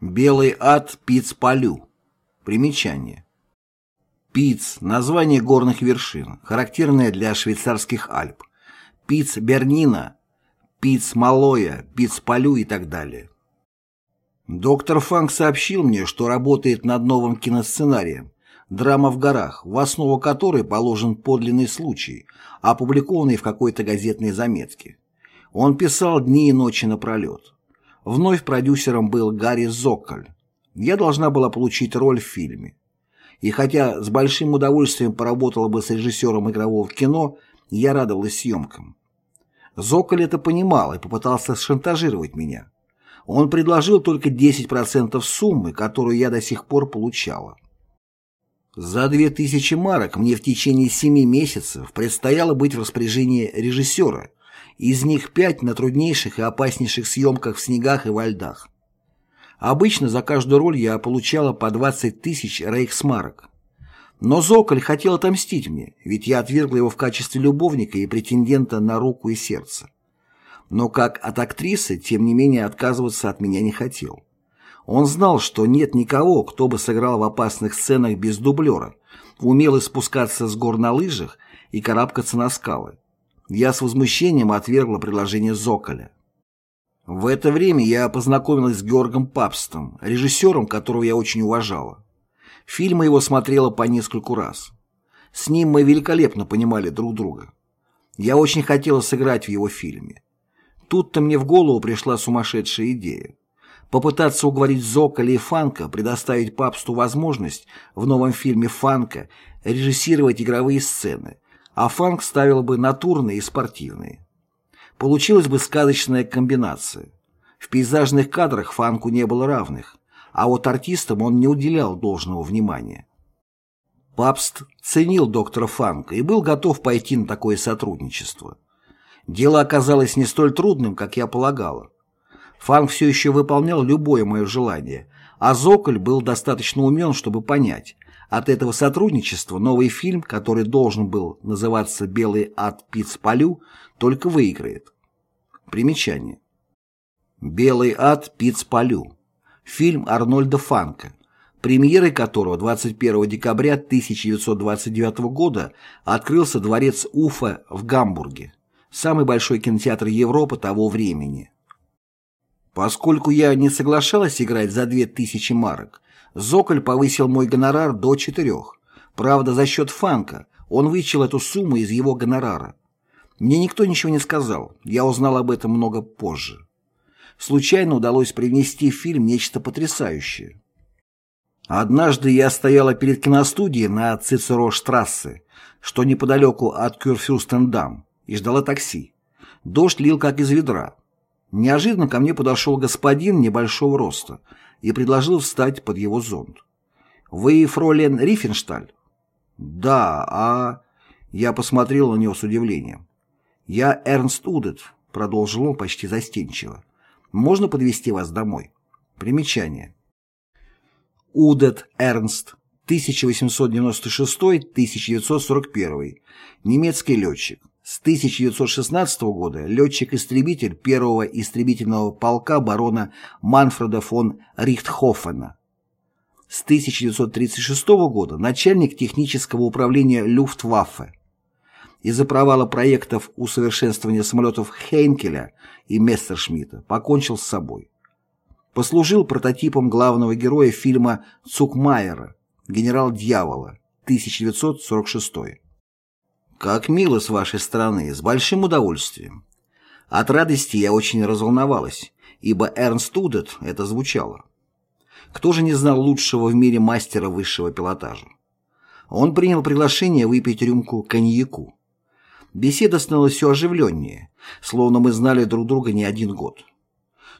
Белый ад Пиц-Палю. Примечание. Пиц – название горных вершин, характерное для швейцарских Альп. Пиц-Бернина, Пиц-Малоя, Пиц-Палю и так далее. Доктор Фанк сообщил мне, что работает над новым киносценарием «Драма в горах», в основу которой положен подлинный случай, опубликованный в какой-то газетной заметке. Он писал дни и ночи напролет. Вновь продюсером был Гарри Зокколь. Я должна была получить роль в фильме. И хотя с большим удовольствием поработала бы с режиссером игрового кино, я радовалась съемкам. Зокколь это понимал и попытался шантажировать меня. Он предложил только 10% суммы, которую я до сих пор получала. За 2000 марок мне в течение 7 месяцев предстояло быть в распоряжении режиссера, из них пять на труднейших и опаснейших съемках в снегах и во льдах. Обычно за каждую роль я получала по 20 тысяч рейхсмарок. Но Зоколь хотел отомстить мне, ведь я отвергла его в качестве любовника и претендента на руку и сердце. Но как от актрисы, тем не менее, отказываться от меня не хотел. Он знал, что нет никого, кто бы сыграл в опасных сценах без дублера, умел спускаться с гор на лыжах и карабкаться на скалы. Я с возмущением отвергла предложение Зоколя. В это время я познакомилась с Георгом Папстом, режиссером, которого я очень уважала. Фильмы его смотрела по нескольку раз. С ним мы великолепно понимали друг друга. Я очень хотела сыграть в его фильме. Тут-то мне в голову пришла сумасшедшая идея. Попытаться уговорить Зоколя и Фанка предоставить Папсту возможность в новом фильме Фанка режиссировать игровые сцены, а фанк ставил бы натурные и спортивные. Получилась бы сказочная комбинация. В пейзажных кадрах фанку не было равных, а вот артистам он не уделял должного внимания. Папст ценил доктора Фанка и был готов пойти на такое сотрудничество. Дело оказалось не столь трудным, как я полагала. Фанк все еще выполнял любое мое желание, а Зоколь был достаточно умен, чтобы понять, от этого сотрудничества новый фильм, который должен был называться «Белый ад Пиц-Полю», только выиграет. Примечание. «Белый ад Пиц-Полю» фильм Арнольда Фанка, премьерой которого 21 декабря 1929 года открылся дворец Уфа в Гамбурге, самый большой кинотеатр Европы того времени. Поскольку я не соглашалась играть за 2000 марок, Зоколь повысил мой гонорар до четырех. Правда, за счет фанка. Он вычел эту сумму из его гонорара. Мне никто ничего не сказал. Я узнал об этом много позже. Случайно удалось привнести в фильм нечто потрясающее. Однажды я стояла перед киностудией на Цицеро-штрассе, что неподалеку от Кюрфюрстендам, и ждала такси. Дождь лил как из ведра. Неожиданно ко мне подошел господин небольшого роста и предложил встать под его зонт. «Вы фролен Рифеншталь?» «Да, а...» Я посмотрел на него с удивлением. «Я Эрнст Удет», — продолжил он почти застенчиво. «Можно подвести вас домой?» Примечание. Удет Эрнст, 1896-1941, немецкий летчик. С 1916 года летчик-истребитель первого истребительного полка барона Манфреда фон Рихтхофена. С 1936 года начальник технического управления Люфтваффе. Из-за провала проектов усовершенствования самолетов Хейнкеля и Мессершмитта покончил с собой. Послужил прототипом главного героя фильма Цукмайера «Генерал Дьявола» 1946 «Как мило с вашей стороны, с большим удовольствием». От радости я очень разволновалась, ибо Эрнст Удет это звучало. Кто же не знал лучшего в мире мастера высшего пилотажа? Он принял приглашение выпить рюмку коньяку. Беседа становилась все оживленнее, словно мы знали друг друга не один год.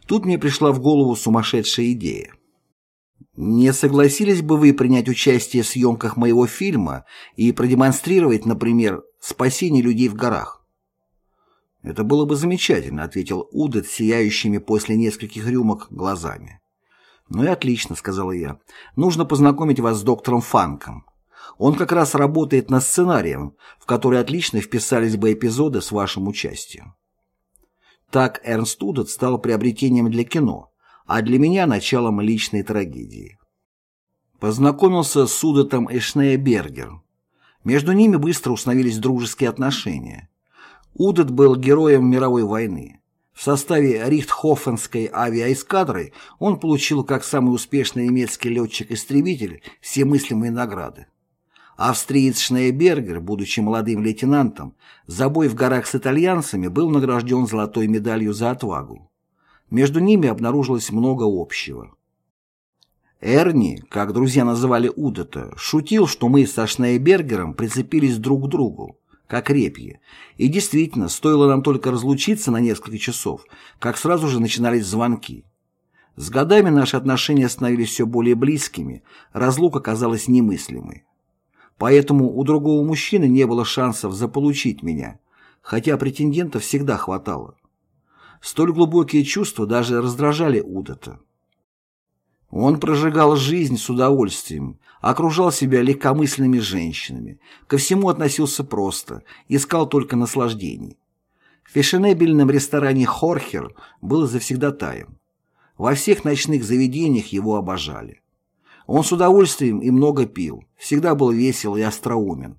Тут мне пришла в голову сумасшедшая идея. Не согласились бы вы принять участие в съемках моего фильма и продемонстрировать, например, спасение людей в горах? Это было бы замечательно, ответил Удет сияющими после нескольких рюмок глазами. Ну и отлично, сказала я. Нужно познакомить вас с доктором Фанком. Он как раз работает над сценарием, в который отлично вписались бы эпизоды с вашим участием. Так Эрнст Удет стал приобретением для кино, а для меня началом личной трагедии. Познакомился с Судетом Эшнея-Бергер. Между ними быстро установились дружеские отношения. Удет был героем мировой войны. В составе Рихтхофенской авиаэскадры он получил как самый успешный немецкий летчик-истребитель все мыслимые награды. Австриец Шнейбергер, будучи молодым лейтенантом, за бой в горах с итальянцами был награжден золотой медалью за отвагу. Между ними обнаружилось много общего. Эрни, как друзья называли Удета, шутил, что мы со Шнейбергером прицепились друг к другу, как репьи. И действительно, стоило нам только разлучиться на несколько часов, как сразу же начинались звонки. С годами наши отношения становились все более близкими, разлука казалась немыслимой. Поэтому у другого мужчины не было шансов заполучить меня, хотя претендентов всегда хватало. Столь глубокие чувства даже раздражали Удата. Он прожигал жизнь с удовольствием, окружал себя легкомысленными женщинами, ко всему относился просто, искал только наслаждений. В фешенебельном ресторане «Хорхер» был завсегдатаем. Во всех ночных заведениях его обожали. Он с удовольствием и много пил, всегда был весел и остроумен.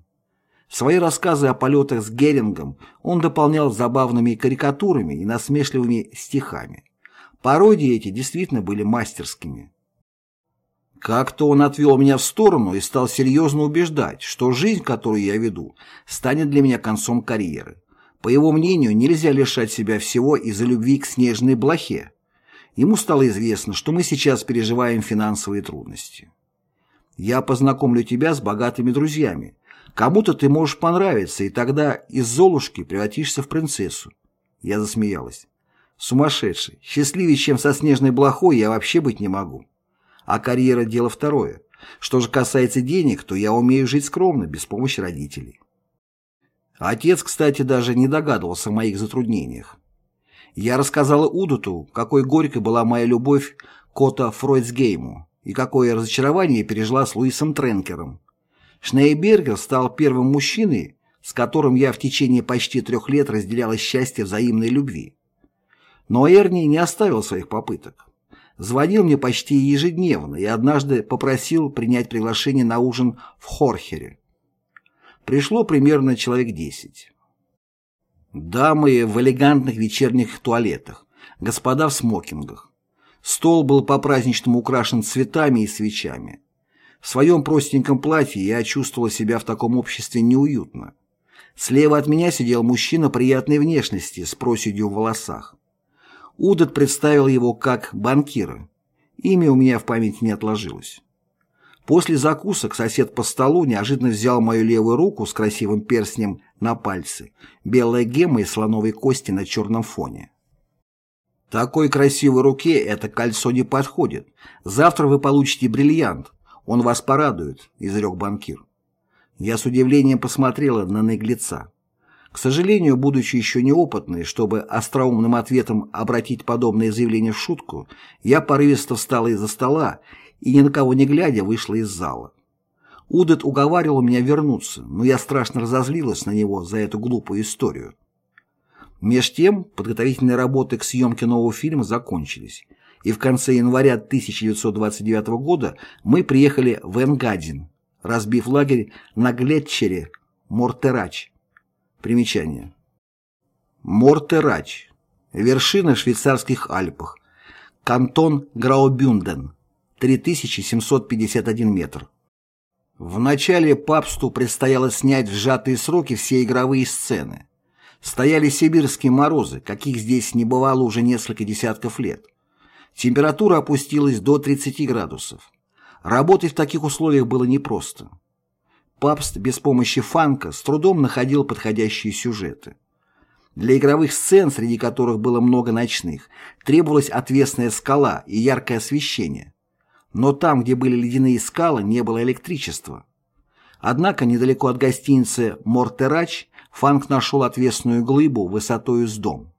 Свои рассказы о полетах с Герингом он дополнял забавными карикатурами и насмешливыми стихами. Пародии эти действительно были мастерскими. Как-то он отвел меня в сторону и стал серьезно убеждать, что жизнь, которую я веду, станет для меня концом карьеры. По его мнению, нельзя лишать себя всего из-за любви к снежной блохе. Ему стало известно, что мы сейчас переживаем финансовые трудности. Я познакомлю тебя с богатыми друзьями. Кому-то ты можешь понравиться, и тогда из Золушки превратишься в принцессу. Я засмеялась. Сумасшедший. Счастливее, чем со снежной блохой, я вообще быть не могу. А карьера – дело второе. Что же касается денег, то я умею жить скромно, без помощи родителей. Отец, кстати, даже не догадывался о моих затруднениях. Я рассказала Удуту, какой горькой была моя любовь к Отто Фройцгейму и какое разочарование пережила с Луисом Тренкером. Шнейбергер стал первым мужчиной, с которым я в течение почти трех лет разделяла счастье взаимной любви. Но Эрни не оставил своих попыток. Звонил мне почти ежедневно и однажды попросил принять приглашение на ужин в Хорхере. Пришло примерно человек десять. Дамы в элегантных вечерних туалетах, господа в смокингах. Стол был по-праздничному украшен цветами и свечами. В своем простеньком платье я чувствовала себя в таком обществе неуютно. Слева от меня сидел мужчина приятной внешности с проседью в волосах. Удат представил его как банкира. Имя у меня в памяти не отложилось. После закусок сосед по столу неожиданно взял мою левую руку с красивым перстнем на пальце, белая гемма из слоновой кости на черном фоне. Такой красивой руке это кольцо не подходит. Завтра вы получите бриллиант. Он вас порадует, изрек банкир. Я с удивлением посмотрела на наглеца. К сожалению, будучи еще неопытной, чтобы остроумным ответом обратить подобное заявление в шутку, я порывисто встала из-за стола и, ни на кого не глядя, вышла из зала. Удет уговаривал меня вернуться, но я страшно разозлилась на него за эту глупую историю. Меж тем, подготовительные работы к съемке нового фильма закончились, и в конце января 1929 года мы приехали в Энгадин, разбив лагерь на Глетчере Мортерач. Примечание. Мортерач. Вершина швейцарских Альпах. Кантон Граубюнден. 3751 метр. Вначале папству предстояло снять в сжатые сроки все игровые сцены. Стояли сибирские морозы, каких здесь не бывало уже несколько десятков лет. Температура опустилась до 30 градусов. Работать в таких условиях было непросто. Папст без помощи фанка с трудом находил подходящие сюжеты. Для игровых сцен, среди которых было много ночных, требовалась отвесная скала и яркое освещение. Но там, где были ледяные скалы, не было электричества. Однако недалеко от гостиницы «Мортерач» Фанк нашел отвесную глыбу высотою с дом.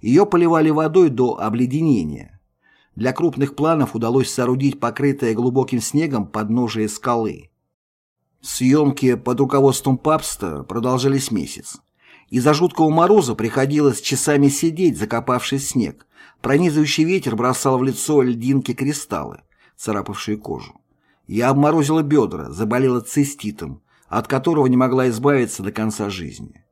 Ее поливали водой до обледенения. Для крупных планов удалось соорудить покрытое глубоким снегом подножие скалы. Съемки под руководством Папста продолжались месяц. Из-за жуткого мороза приходилось часами сидеть, закопавшись в снег. Пронизывающий ветер бросал в лицо льдинки-кристаллы, царапавшие кожу. Я обморозила бедра, заболела циститом, от которого не могла избавиться до конца жизни.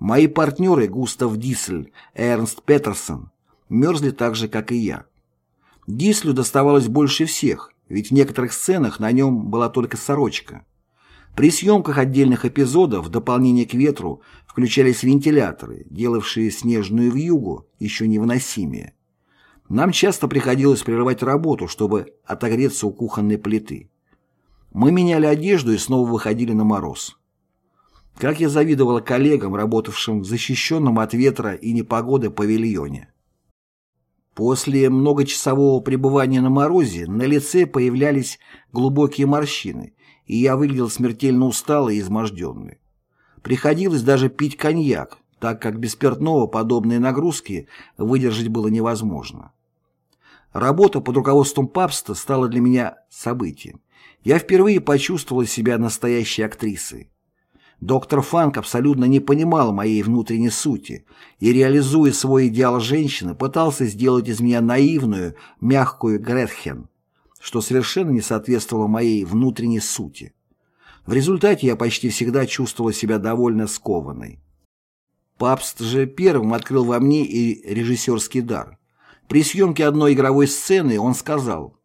Мои партнеры Густав Диссель и Эрнст Петерсон мерзли так же, как и я. Дислю доставалось больше всех, ведь в некоторых сценах на нем была только сорочка. При съемках отдельных эпизодов в дополнение к ветру включались вентиляторы, делавшие снежную вьюгу еще невыносимее. Нам часто приходилось прерывать работу, чтобы отогреться у кухонной плиты. Мы меняли одежду и снова выходили на мороз. Как я завидовала коллегам, работавшим в защищенном от ветра и непогоды павильоне. После многочасового пребывания на морозе на лице появлялись глубокие морщины, и я выглядел смертельно усталый и изможденный. Приходилось даже пить коньяк, так как без спиртного подобные нагрузки выдержать было невозможно. Работа под руководством папста стала для меня событием. Я впервые почувствовала себя настоящей актрисой. Доктор Фанк абсолютно не понимал моей внутренней сути и, реализуя свой идеал женщины, пытался сделать из меня наивную, мягкую Гретхен, что совершенно не соответствовало моей внутренней сути. В результате я почти всегда чувствовала себя довольно скованной. Папст же первым открыл во мне и режиссерский дар. При съемке одной игровой сцены он сказал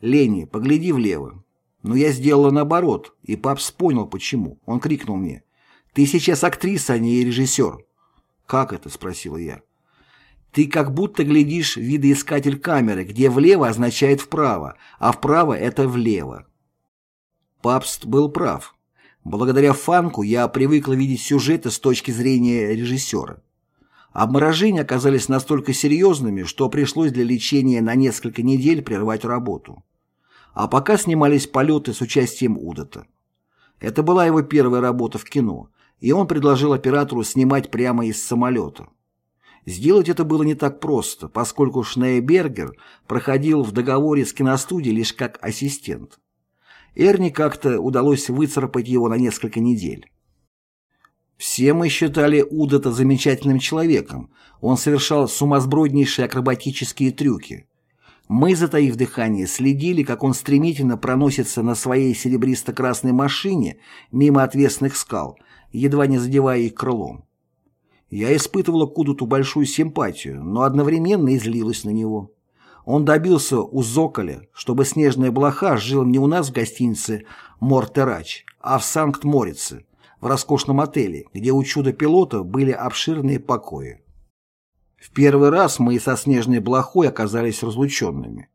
«Лени, погляди влево, но я сделала наоборот, и папс понял, почему. Он крикнул мне. «Ты сейчас актриса, а не режиссер». «Как это?» – спросила я. «Ты как будто глядишь видоискатель камеры, где влево означает вправо, а вправо – это влево». Папст был прав. Благодаря фанку я привыкла видеть сюжеты с точки зрения режиссера. Обморожения оказались настолько серьезными, что пришлось для лечения на несколько недель прервать работу а пока снимались полеты с участием Удота. Это была его первая работа в кино, и он предложил оператору снимать прямо из самолета. Сделать это было не так просто, поскольку Шнейбергер проходил в договоре с киностудией лишь как ассистент. Эрни как-то удалось выцарапать его на несколько недель. Все мы считали Удота замечательным человеком, он совершал сумасброднейшие акробатические трюки. Мы, затаив дыхание, следили, как он стремительно проносится на своей серебристо-красной машине мимо отвесных скал, едва не задевая их крылом. Я испытывала Кудуту большую симпатию, но одновременно и злилась на него. Он добился у Зоколя, чтобы снежная блоха жил не у нас в гостинице «Мортерач», а в Санкт-Морице, в роскошном отеле, где у чудо-пилота были обширные покои. В первый раз мы со Снежной Блохой оказались разлученными.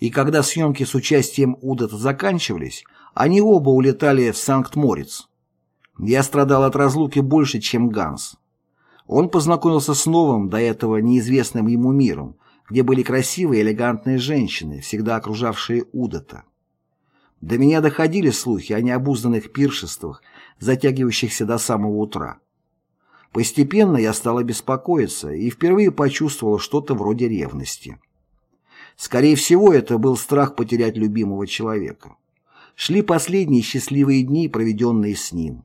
И когда съемки с участием Удата заканчивались, они оба улетали в Санкт-Морец. Я страдал от разлуки больше, чем Ганс. Он познакомился с новым, до этого неизвестным ему миром, где были красивые элегантные женщины, всегда окружавшие Удата. До меня доходили слухи о необузданных пиршествах, затягивающихся до самого утра. Постепенно я стала беспокоиться и впервые почувствовала что-то вроде ревности. Скорее всего, это был страх потерять любимого человека. Шли последние счастливые дни, проведенные с ним.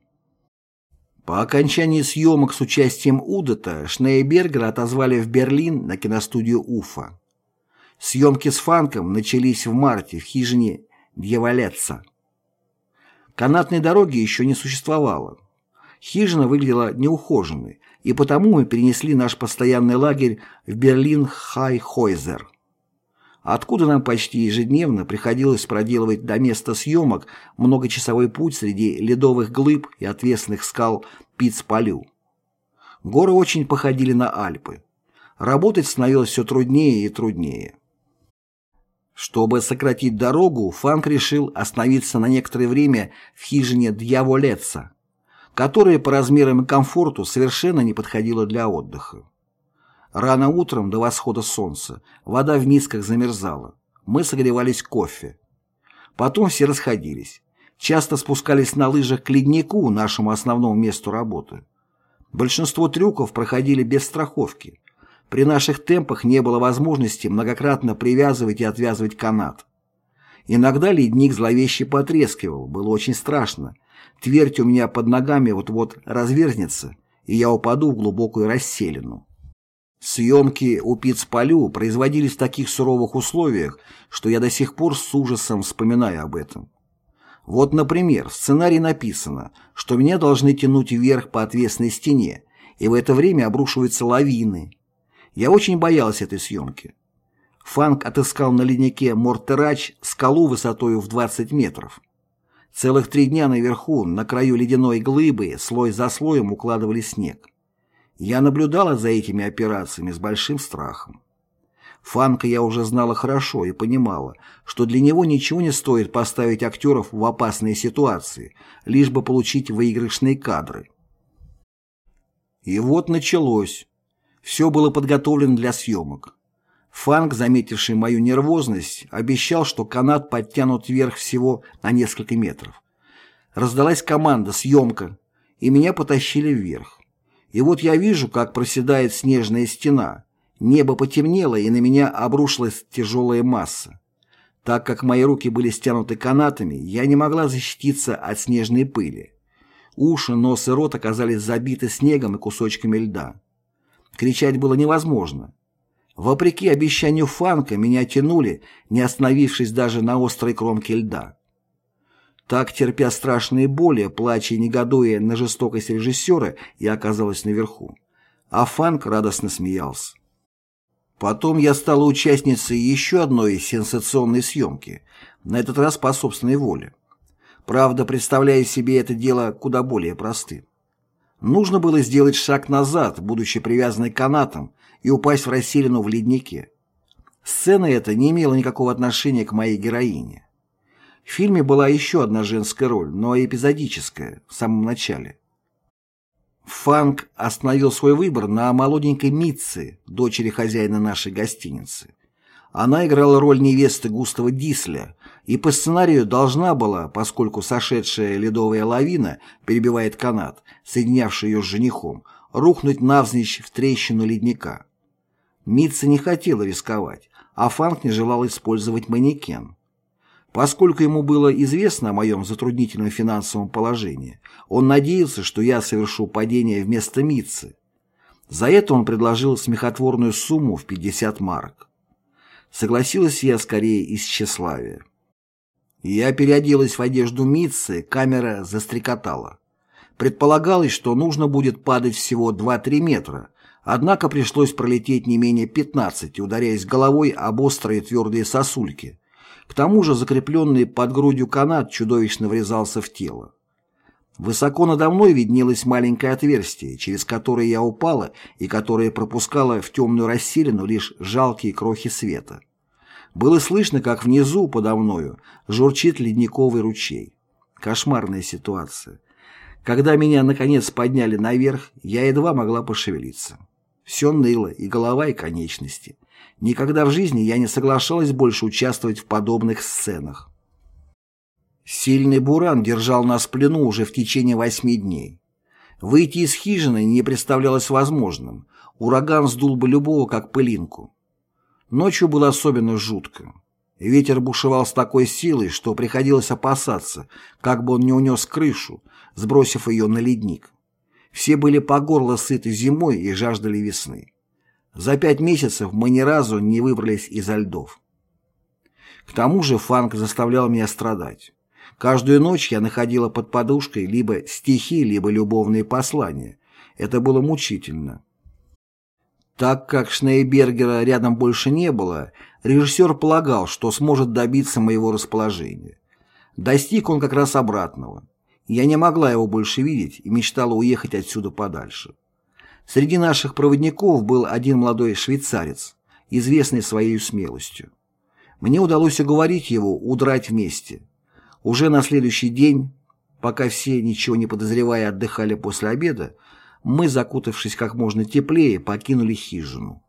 По окончании съемок с участием Удата Шнейбергера отозвали в Берлин на киностудию Уфа. Съемки с Фанком начались в марте в хижине Дьяволеца. Канатной дороги еще не существовало. Хижина выглядела неухоженной, и потому мы перенесли наш постоянный лагерь в Берлин-Хайхойзер, откуда нам почти ежедневно приходилось проделывать до места съемок многочасовой путь среди ледовых глыб и отвесных скал Пицпалю. Горы очень походили на Альпы. Работать становилось все труднее и труднее. Чтобы сократить дорогу, Фанк решил остановиться на некоторое время в хижине Дьяволеца, которое по размерам и комфорту совершенно не подходило для отдыха. Рано утром до восхода солнца вода в мисках замерзала. Мы согревались кофе. Потом все расходились. Часто спускались на лыжах к леднику, нашему основному месту работы. Большинство трюков проходили без страховки. При наших темпах не было возможности многократно привязывать и отвязывать канат. Иногда ледник зловеще потрескивал, было очень страшно, Твердь у меня под ногами вот-вот разверзнется, и я упаду в глубокую расселину. Съемки у Пицполю производились в таких суровых условиях, что я до сих пор с ужасом вспоминаю об этом. Вот, например, в сценарии написано, что меня должны тянуть вверх по отвесной стене, и в это время обрушиваются лавины. Я очень боялся этой съемки. Фанк отыскал на леднике Мортерач скалу высотой в 20 метров. Целых три дня наверху, на краю ледяной глыбы, слой за слоем укладывали снег. Я наблюдала за этими операциями с большим страхом. Фанка я уже знала хорошо и понимала, что для него ничего не стоит поставить актеров в опасные ситуации, лишь бы получить выигрышные кадры. И вот началось. Все было подготовлено для съемок. Фанк, заметивший мою нервозность, обещал, что канат подтянут вверх всего на несколько метров. Раздалась команда «Съемка», и меня потащили вверх. И вот я вижу, как проседает снежная стена. Небо потемнело, и на меня обрушилась тяжелая масса. Так как мои руки были стянуты канатами, я не могла защититься от снежной пыли. Уши, нос и рот оказались забиты снегом и кусочками льда. Кричать было невозможно. Вопреки обещанию Фанка, меня тянули, не остановившись даже на острой кромке льда. Так, терпя страшные боли, плача и негодуя на жестокость режиссера, я оказалась наверху. А Фанк радостно смеялся. Потом я стала участницей еще одной сенсационной съемки, на этот раз по собственной воле. Правда, представляя себе это дело куда более простым. Нужно было сделать шаг назад, будучи привязанной канатом, и упасть в расселину в леднике. Сцена эта не имела никакого отношения к моей героине. В фильме была еще одна женская роль, но эпизодическая, в самом начале. Фанк остановил свой выбор на молоденькой Митце, дочери хозяина нашей гостиницы. Она играла роль невесты Густава Дисля и по сценарию должна была, поскольку сошедшая ледовая лавина перебивает канат, соединявший ее с женихом, рухнуть навзничь в трещину ледника. Митца не хотела рисковать, а Фанк не желал использовать манекен. Поскольку ему было известно о моем затруднительном финансовом положении, он надеялся, что я совершу падение вместо Митцы. За это он предложил смехотворную сумму в 50 марок. Согласилась я скорее из тщеславия. Я переоделась в одежду Митцы, камера застрекотала. Предполагалось, что нужно будет падать всего 2-3 метра, однако пришлось пролететь не менее 15, ударяясь головой об острые твердые сосульки, к тому же закрепленный под грудью канат чудовищно врезался в тело. Высоко надо мной виднелось маленькое отверстие, через которое я упала и которое пропускало в темную расселину лишь жалкие крохи света. Было слышно, как внизу, подо мною, журчит ледниковый ручей. Кошмарная ситуация. Когда меня, наконец, подняли наверх, я едва могла пошевелиться. Все ныло, и голова, и конечности. Никогда в жизни я не соглашалась больше участвовать в подобных сценах. Сильный буран держал нас в плену уже в течение восьми дней. Выйти из хижины не представлялось возможным. Ураган сдул бы любого, как пылинку. Ночью было особенно жутко. Ветер бушевал с такой силой, что приходилось опасаться, как бы он не унес крышу, сбросив ее на ледник. Все были по горло сыты зимой и жаждали весны. За пять месяцев мы ни разу не выбрались изо льдов. К тому же фанк заставлял меня страдать. Каждую ночь я находила под подушкой либо стихи, либо любовные послания. Это было мучительно. Так как Шнейбергера рядом больше не было, режиссер полагал, что сможет добиться моего расположения. Достиг он как раз обратного. Я не могла его больше видеть и мечтала уехать отсюда подальше. Среди наших проводников был один молодой швейцарец, известный своей смелостью. Мне удалось уговорить его удрать вместе. Уже на следующий день, пока все, ничего не подозревая, отдыхали после обеда, мы, закутавшись как можно теплее, покинули хижину.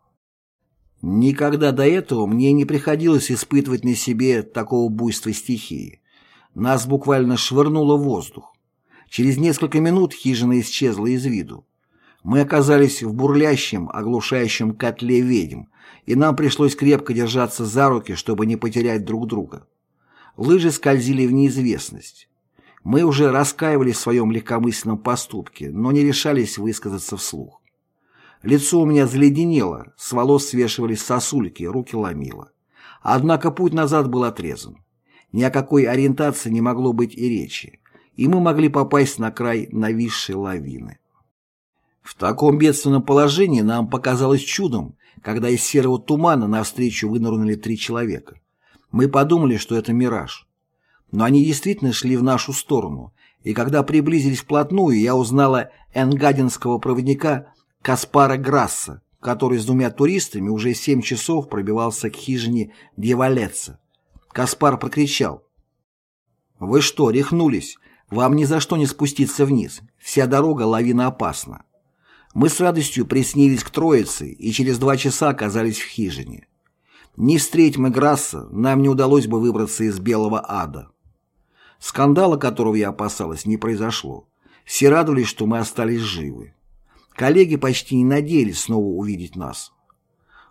Никогда до этого мне не приходилось испытывать на себе такого буйства стихии. Нас буквально швырнуло в воздух. Через несколько минут хижина исчезла из виду. Мы оказались в бурлящем, оглушающем котле ведьм, и нам пришлось крепко держаться за руки, чтобы не потерять друг друга. Лыжи скользили в неизвестность. Мы уже раскаивались в своем легкомысленном поступке, но не решались высказаться вслух. Лицо у меня заледенело, с волос свешивались сосульки, руки ломило. Однако путь назад был отрезан. Ни о какой ориентации не могло быть и речи, и мы могли попасть на край нависшей лавины. В таком бедственном положении нам показалось чудом, когда из серого тумана навстречу вынырнули три человека. Мы подумали, что это мираж. Но они действительно шли в нашу сторону, и когда приблизились вплотную, я узнала энгадинского проводника Каспара Грасса, который с двумя туристами уже семь часов пробивался к хижине Дьяволеца. Каспар прокричал. «Вы что, рехнулись? Вам ни за что не спуститься вниз. Вся дорога лавина опасна». Мы с радостью приснились к Троице и через два часа оказались в хижине. Не встреть мы Грасса, нам не удалось бы выбраться из белого ада. Скандала, которого я опасалась, не произошло. Все радовались, что мы остались живы. Коллеги почти не надеялись снова увидеть нас.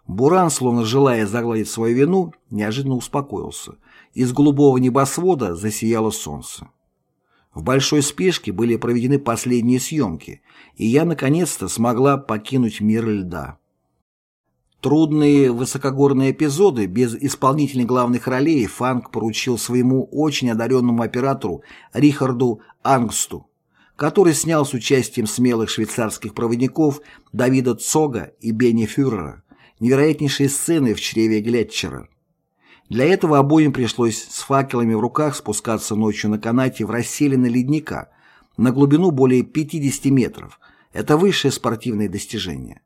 Буран, словно желая загладить свою вину, неожиданно успокоился. Из голубого небосвода засияло солнце. В большой спешке были проведены последние съемки, и я наконец-то смогла покинуть мир льда. Трудные высокогорные эпизоды без исполнителей главных ролей Фанк поручил своему очень одаренному оператору Рихарду Ангсту, который снял с участием смелых швейцарских проводников Давида Цога и Бенни Фюрера невероятнейшие сцены в чреве Глетчера. Для этого обоим пришлось с факелами в руках спускаться ночью на канате в расселенный ледника на глубину более 50 метров. Это высшее спортивное достижение.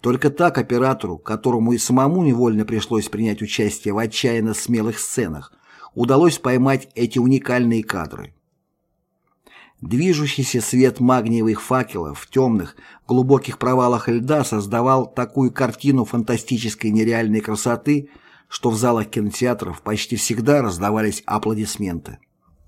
Только так оператору, которому и самому невольно пришлось принять участие в отчаянно смелых сценах, удалось поймать эти уникальные кадры. Движущийся свет магниевых факелов в темных, глубоких провалах льда создавал такую картину фантастической нереальной красоты – что в залах кинотеатров почти всегда раздавались аплодисменты.